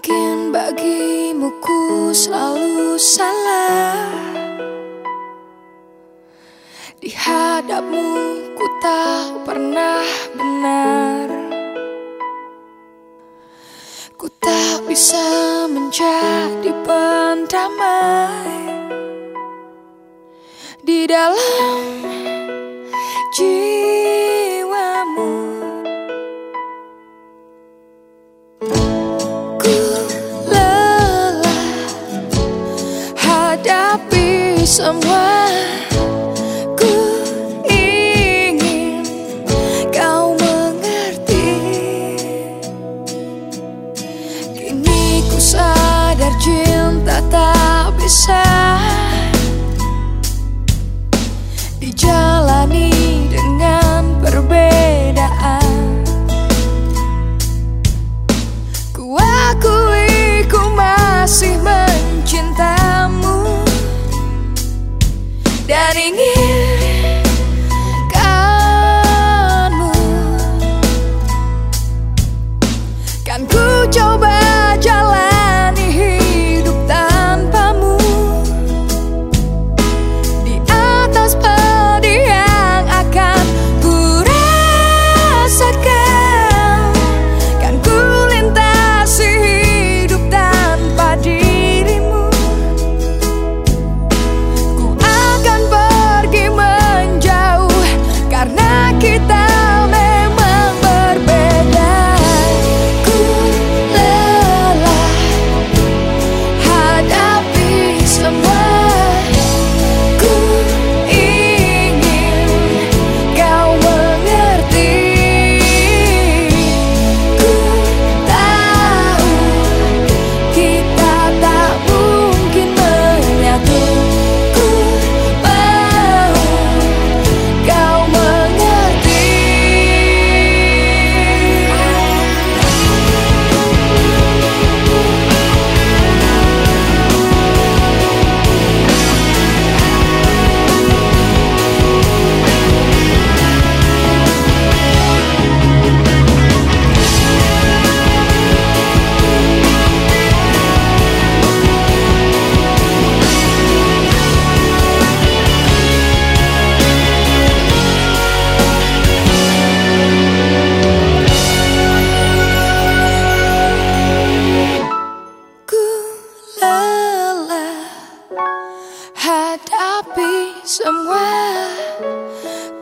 Dan bagimu ku selalu salah. Di hadapmu ku tak pernah benar. Ku tak bisa menjadi pendamai. Di dalam jiwamu semua Ku ingin kau mengerti. Kini ku sadar cinta tak bisa Dijalani Dan ingin kanmu Kan ku coba Had I be somewhere